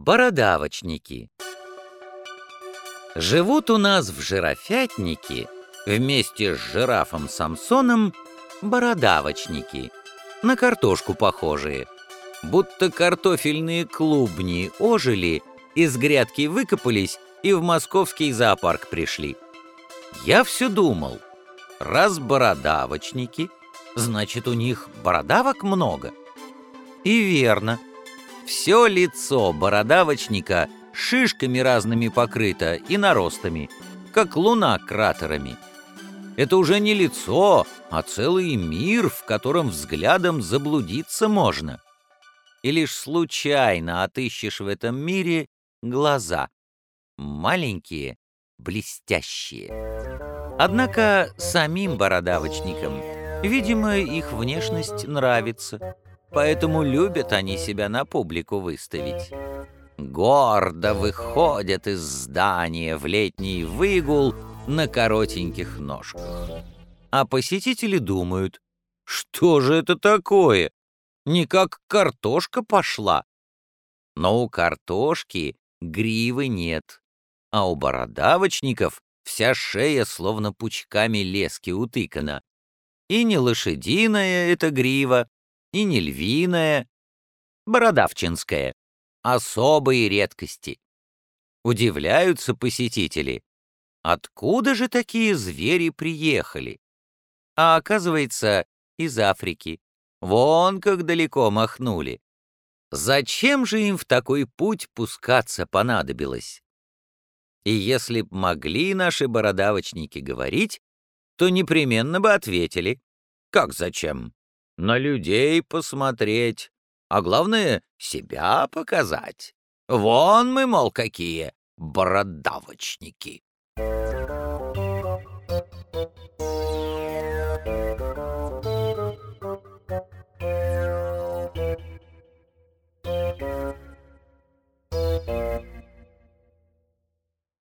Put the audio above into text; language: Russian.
Бородавочники. Живут у нас в жирафятнике вместе с жирафом Самсоном бородавочники, на картошку похожие. Будто картофельные клубни ожили, из грядки выкопались и в московский зоопарк пришли. Я все думал, раз бородавочники, значит у них бородавок много. И верно, все лицо бородавочника шишками разными покрыто и наростами, как луна кратерами. Это уже не лицо, а целый мир, в котором взглядом заблудиться можно. И лишь случайно отыщешь в этом мире глаза. Маленькие, блестящие. Однако самим бородавочникам, видимо, их внешность нравится поэтому любят они себя на публику выставить. Гордо выходят из здания в летний выгул на коротеньких ножках. А посетители думают, что же это такое? Не как картошка пошла. Но у картошки гривы нет, а у бородавочников вся шея словно пучками лески утыкана. И не лошадиная эта грива, и не львиная, бородавчинская, особые редкости. Удивляются посетители, откуда же такие звери приехали? А оказывается, из Африки. Вон как далеко махнули. Зачем же им в такой путь пускаться понадобилось? И если б могли наши бородавочники говорить, то непременно бы ответили. Как зачем? На людей посмотреть, а главное, себя показать. Вон мы, мол, какие бородавочники.